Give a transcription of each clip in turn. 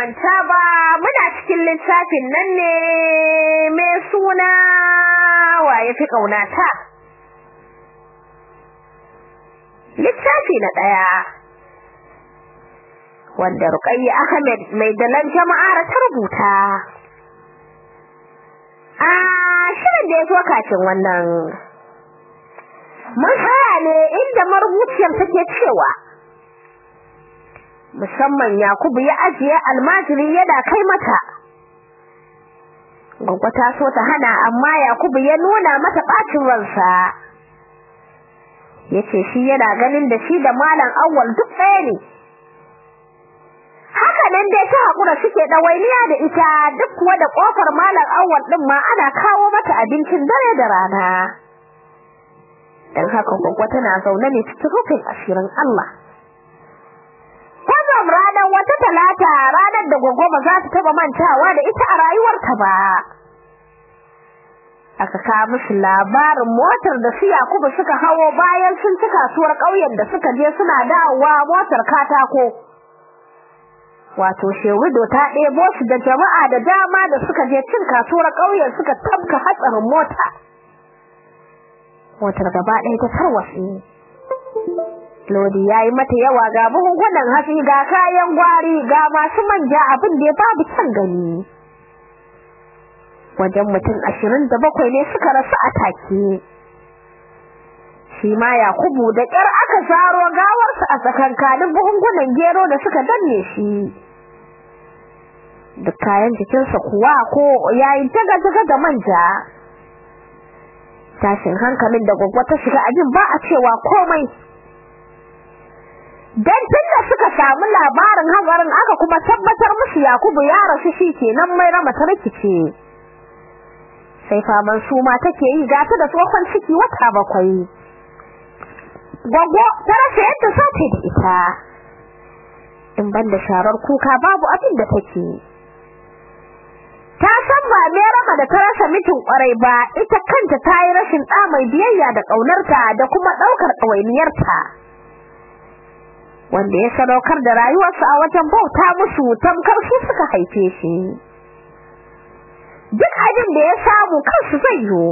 manta ba muna cikin littafin nan ne mai suna wa ya fi ƙaunata? Littafi na ɗaya. Wanda Ruqayya Ahmed mai dalan jama'ar ta rubuta. A shirin da ya zo kafin wannan. Mun tsaya ne inda marubuciyar take cewa musamman Yakubu ya ajiye almajiri yana kai mata. Goggo ta so ta hana amma Yakubu ya nuna mata bacin ransa. Yace shi yana ganin da shi da malam Awwal duk ɗaya ne. Haka nan dai ta hakura suke dawainiya da ita duk kuwa da ƙofar malam Awwal din ma ana kawo mata abincin dare da rana dan haka Goggo tana zaune ne cikin rufin asirin Allah Kwazam ranar wata talata ranar da gogo ba za ta taba mantawa da ita a rayuwarta ba. Aka kawo musu labarin motar da su Yakubu suka hawo bayan sun ci kasuwar ƙauyen da suka je suna dawowa motar katako. Wato Shewido ta ɗebo su da jama'a da dama da suka je cin kasuwar ƙauyen suka tabka hatsarin mota. Motar gaba ɗaya ta tarwatse. lodi yayi mata yawa ga buhunhunan hatsi ga kayan gwari ga masu manja abin da ya babu can gani wajen mutum ashirin da bakwai ne suka rasu a take shi ma Yakubu da ƙyar aka zaro gawarsa a tsakankanin buhunhunan gero da suka danne shi. Duk kayan jikinsa kuwa ko yayin taga-taga da manja. Tashin hankalin da gwaggwa ta shiga abin ba a cewa komai. Dan tunda suka samu labarin hagarin aka kuma tabbatar musu Yakubu ya rasu kenan mai rama ta rikice. Sai faman suma take yi gata da tsohon ciki wata bakwai. Gwaggo ta rasa yadda ta da ita. In ban da sharar kuka babu abin da take ta san ba me rama da ta rasa mitin ƙwarai ba ita kanta ta yi rashin ɗa mai biyayya da ƙaunarta da kuma ɗaukar ɗawainiyarta. Wanda ya sadaukar da rayuwarsa a wajen bauta musu tamkar su suka haife shi. Duk abin da ya samu kansu zai yi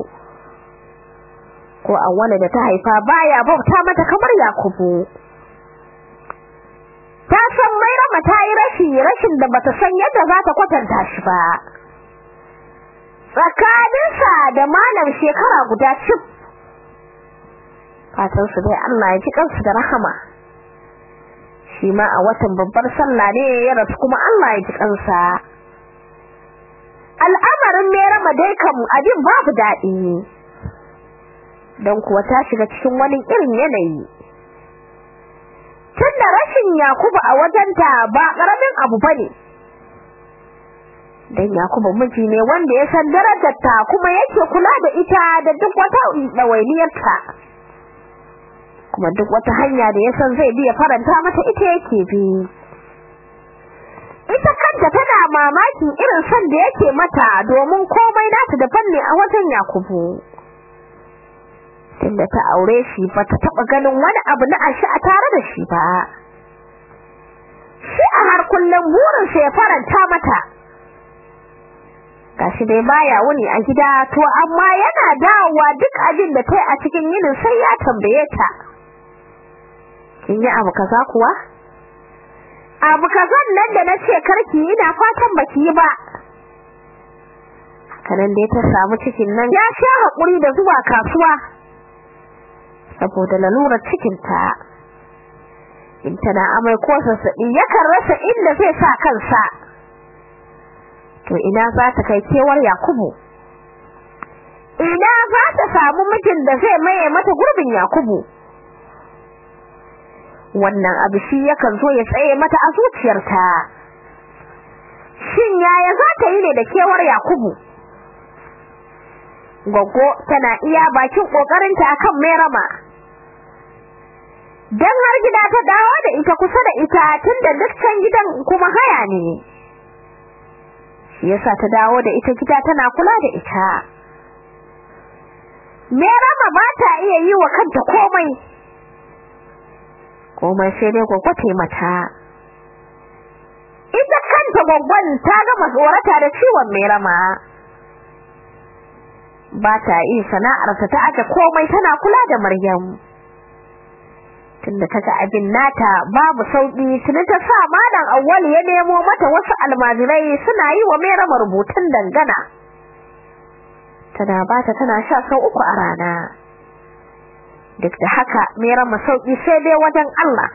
ko wani da ta haifa baya bauta mata kamar Yakubu. Ta san mai rama ta yi rashi rashin da bata san yadda za ta kwatanta shi ba. Tsakaninsa da malam shekara guda cif. Fatan su dai Allah ya ji kansu da rahama. Shi ma a watan babbar sallah ne ya rasu kuma Allah ya ji kansa. Al'amarin Merama dai kam abin babu daɗi. Don kuwa ta shiga cikin wani irin yanayi. Tunda rashin Yakubu a wajenta ba ƙaramin abu ba ne. Dan Yakubu miji ne wanda ya san darajarta kuma yake kula da ita da duk wata ɗawainiyarta. Kuma duk wata hanya da ya san zai biya faranta mata ita yake bi. Ita kanta tana mamakin irin son da yake mata domin komai nata daban ne a wajen Yakubu. Tunda ta aure shi ba ta taba ganin wani abu na ashi a tare da shi ba. Shi a har kullum burin sa ya faranta mata. Gashi dai baya wuni a gida to amma yana dawowa duk abin da tai a cikin yinin sai ya tambaye ta. Kin yi abu kaza kuwa? Abu kazan nan da nace karki ina fatan baki ba. Kanan dai ta samu cikin nan ya sha haƙuri da zuwa kasuwa. Saboda lalurar cikin ta in tana amai ko sassaɓi yakan rasa inda zai sa kansa. To ina za ta kai kewar Yakubu? Ina za ta samu mijin da zai maye mata gurbin Yakubu? Wannan abu shi yakan zo ya tsaye mata a zuciyarta. Shin yaya za ta yi ne da kewar Yakubu? Goggo tana iya bakin kokarinta akan Merama dan har gida ta dawo da ita kusa da ita tunda duk can gidan kuma haya ne. Yasa ta dawo da ita gida tana kula da ita. Merama ba ta iya yi wa kanta komai. Komai sai dai gwagwate mata. Ita kanta gwagwan ta gama tsorata da ciwon Merama ba ta yi sana'arta ta aka komai tana kula da Maryam. Tunda ga abin nata babu sauƙi tuni ta sa malam awwal ya nemo mata wasu almajirai suna yi wa Maryam rubutun dangana. Tana bata tana sha sau uku a rana. Duk da haka Maryam sauƙi sai dai wajen Allah.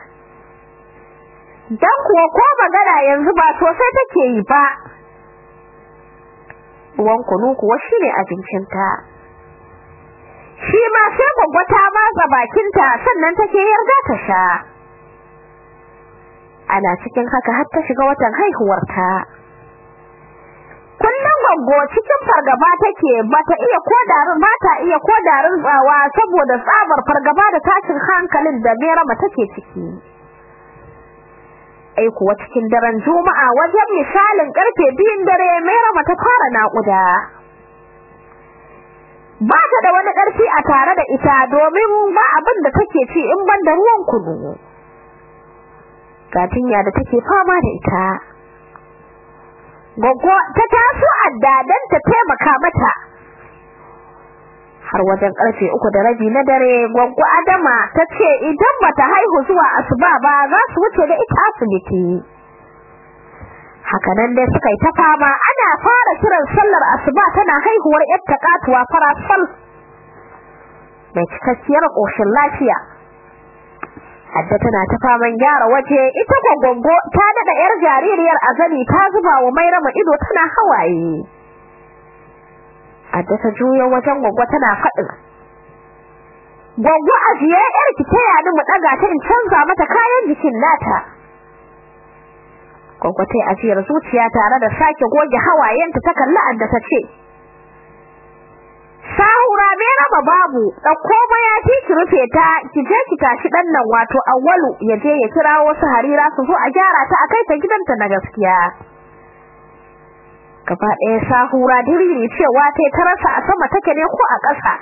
Dan kuwa ko magana yanzu ba sosai take yi ba. Ruwan kunu kuwa shine abincinta. Shi ma sai matsa bakinta sannan take yarda ta sha. Ana cikin haka har ta shiga watan haihuwarta. Kullum gwaggo cikin fargaba take bata iya kodarin bata iya kodarin tsawa saboda tsabar fargaba da tashin hankalin da Merama take ciki. Ai kuwa cikin daren juma'a wajen misalin ƙarfe biyun dare Merama ta fara naƙuda. Ba ta da wani ƙarfi a tare da ita domin ba abin da take ci in ban da ruwan kunu gatinya da take fama da ita. Goggo ta taso adda dan ta taimaka mata. Har wajen ƙarfe uku da rabi na dare goggo Adama tace idan bata haihu zuwa asuba ba za su wuce da ita asibiti. Haka nan dai suka yi ta fama ana fara kiran sallar asuba tana haihuwar yar takatuwa farasal mai cikakkiyar koshin lafiya. Hadda tana ta faman gyara waje ita gwaggongo ta daga yar jaririyar azali ta zuba wa mai rama ido tana hawaye. Hadda ta juyo wajen gwaggo tana faɗin Gwaggo ajiye yar ki taya mu daga ta in canza mata kayan jikin nata. Gwaggo tai ajiyar zuciya tare da sake goge hawayenta ta kalli adda ta ce Sahura me raba babu? Dauko mayafi ki rufe ta ki je ki tashi dan nan wato awwalu ya je ya kira wasu harira su zo a gyara ta akai ta gidanta na gaskiya. Gaba ɗaya sahura diriri cewa tai ta rasa a sama take ne ko a ƙasa.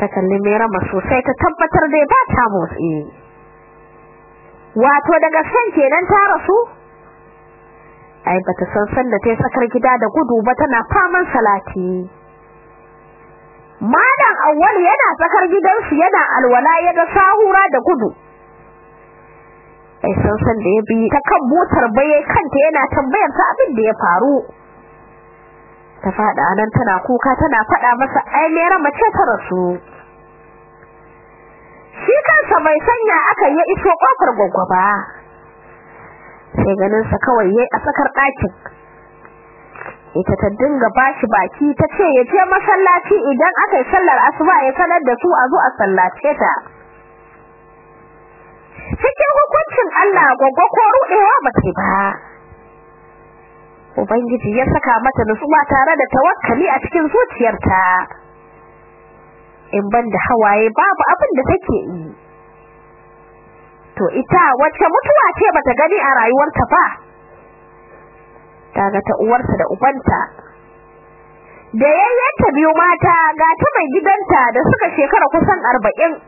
Ta kalli rama sosai ta tabbatar dai ba ta motsi. Wato daga san kenan ta rasu? Ai bata san san da tai sakar gida da gudu ba tana faman salati. Malam awwal yana sakar gidansu yana alwala ya ga sahura da gudu. Ai san san da ya bi ta kan motar baye kanta yana tambayar ta abin da ya faru. Ta fada nan tana kuka tana fada masa ai mera mace ta rasu? Bai sanya aka yi iso ƙofar ba. Sai ganin sa kawai yayi a tsakar ɗakin. Ita ta dinga bashi baki ta ce ya je masallaci idan aka yi sallar asuba ya sanar da su a zo a sallace ta. Cikin hukuncin Allah gwaggwa ko rudewa ba ta ba. Ubangiji ya saka mata nutsuwa tare da tawakkali a cikin zuciyarta. In banda hawaye babu abin da take yi. To ita wacce mutuwa ce bata gani a rayuwarta ba? Ga ta uwarta da ubanta. Da yayyanta biyu mata ga ta mai gidanta da suka shekara kusan 40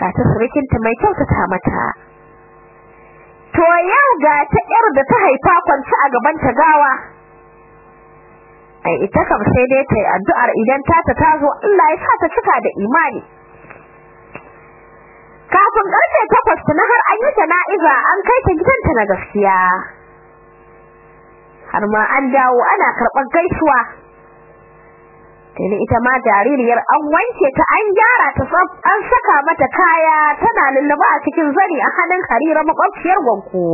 ga ta surukinta mai kyautata mata. To yau ga ta yar da ta haifa kwanci a gaban ta gawa. Ai ita kam sai dai ta yi addu'ar idan ta ta ta zo Allah ya sa ta cika da imani. Kafin ƙarfe 8 na har an yi jana'iza an kai ta gidanta na gaskiya. Har ma an dawo ana karɓar gaisuwa. Tuni ita ma jaririyar an wanke ta an gyara ta tsaf an saka mata kaya tana lulluba a cikin zani a hannun harira makwabciyar gwanko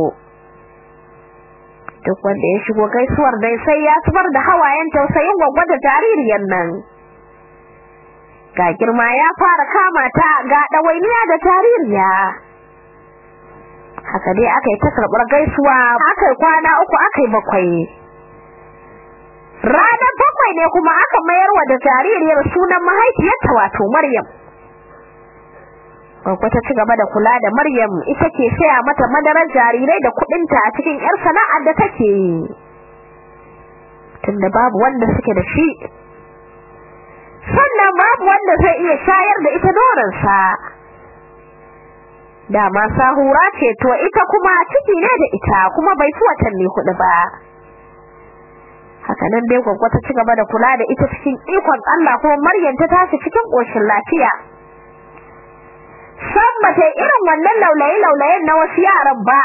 duk wanda ya shigo gaisuwar dai sai ya zubar da hawayen tausayin gwagwa da jaririyar nan. Ga girma ya fara kama ta ga ɗawainiya da jaririya haka dai aka yi ta karɓar gaisuwa aka yi kwana uku aka yi bakwai ranar bakwai ne kuma aka mayar wa da jaririyar sunan mahaifiyarta wato Maryam Gwaggo ta ci gaba da kula da Maryam ita ke saya mata madarar jarirai da kuɗinta a cikin 'yar sana'ar da take yi. Tunda babu wanda suke da shi. Sannan babu wanda zai iya shayar da ita noronsa. Dama sahura ce to ita kuma ciki ne da ita kuma bai fi watanni huɗu ba. Haka nan dai gwaggo ta ci gaba da kula da ita cikin ikon Allah kuma Maryam ta tashi cikin ƙoshin lafiya. san bata irin wannan laulaye-laulayen na wasu yaran ba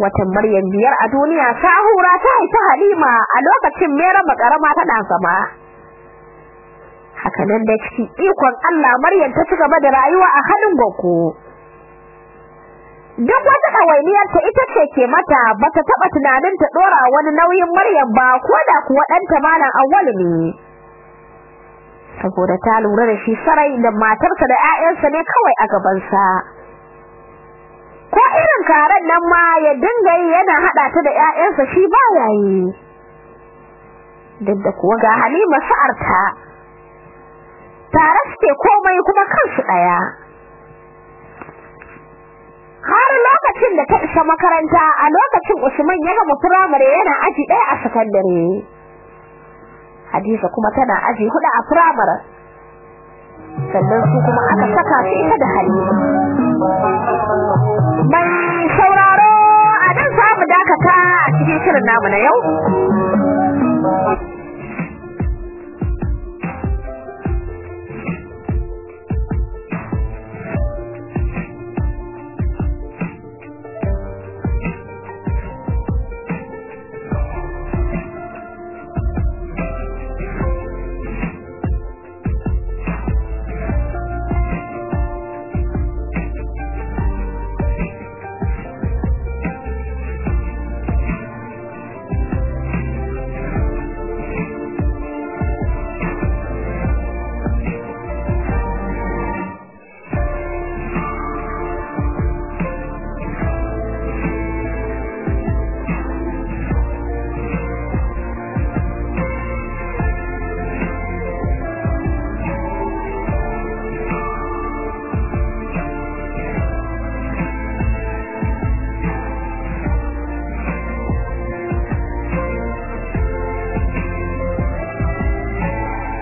watan Maryam biyar a duniya sahura ta haifi Halima a lokacin Mera makarama tana zama haka nan da cikin ikon Allah Maryam ta ci gaba da rayuwa a halin goko duk wata ɗawainiyar ta ita ce ke mata bata taɓa tunanin ta ɗora wani nauyin Maryam ba ko da kuwa ɗanta malam Awwal ne. Saboda ta lura da shi sarai da matarsa da ƴaƴansa ne kawai a gabansa. Ko irin karen nan ma ya dinga yi yana hada ta da ƴaƴansa shi ba yayi duk da kuwa ga Halima sa'arta tare suke komai kuma kansu ɗaya har lokacin da ta isa makaranta a lokacin Usman ya gama firamare yana aji ɗaya a sakandare Hadiza kuma tana aji huɗu a firamare. Sannan su kuma aka saka su ita da Halima. Mai sauraro a nan za mu dakata a cikin shirin namu na yau.